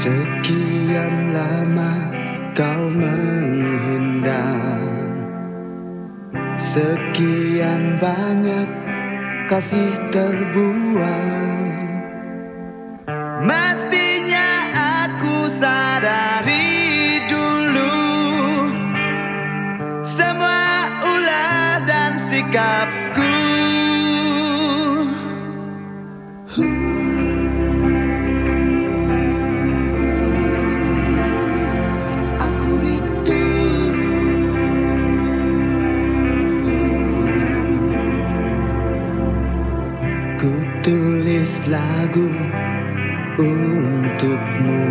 Sekian lama kau menghindar. Sekian banyak kasih terbuang lagu untukmu.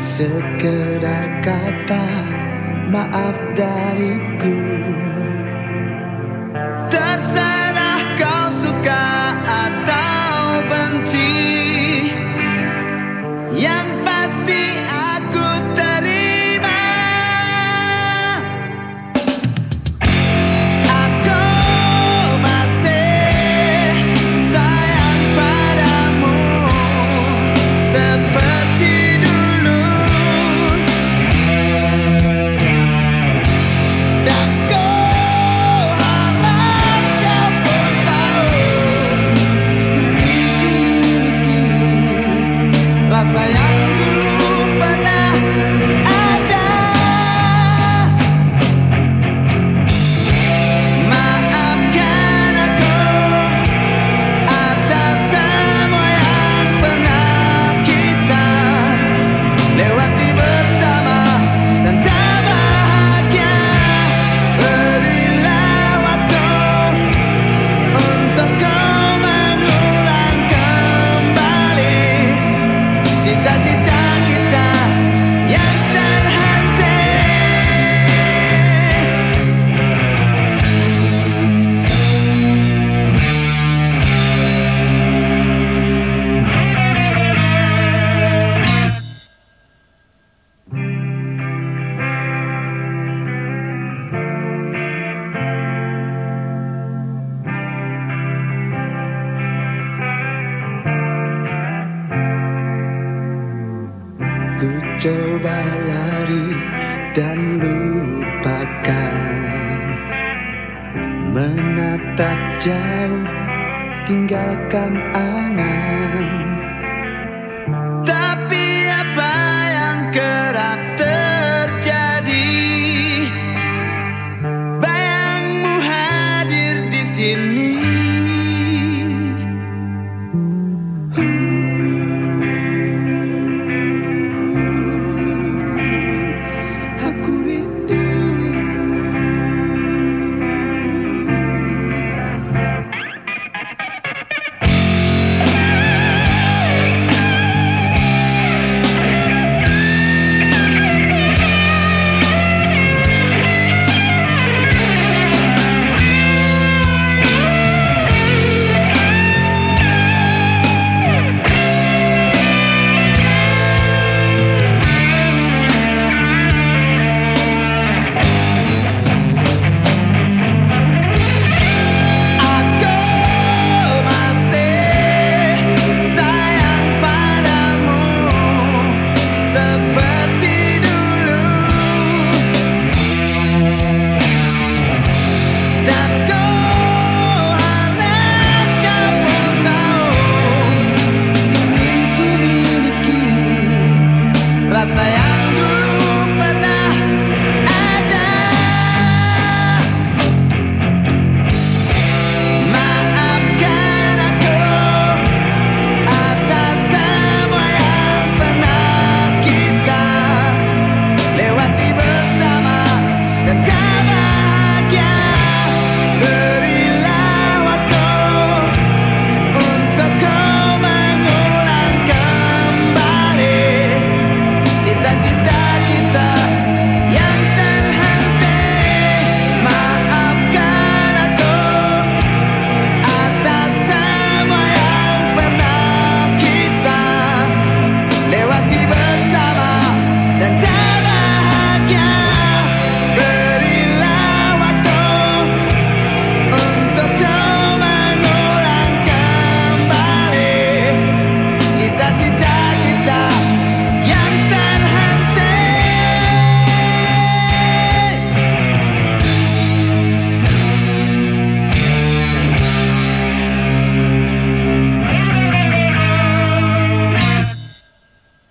Sekedar kata maaf dariku. Coba lari dan lupakan. Menatap jauh tinggalkan angan.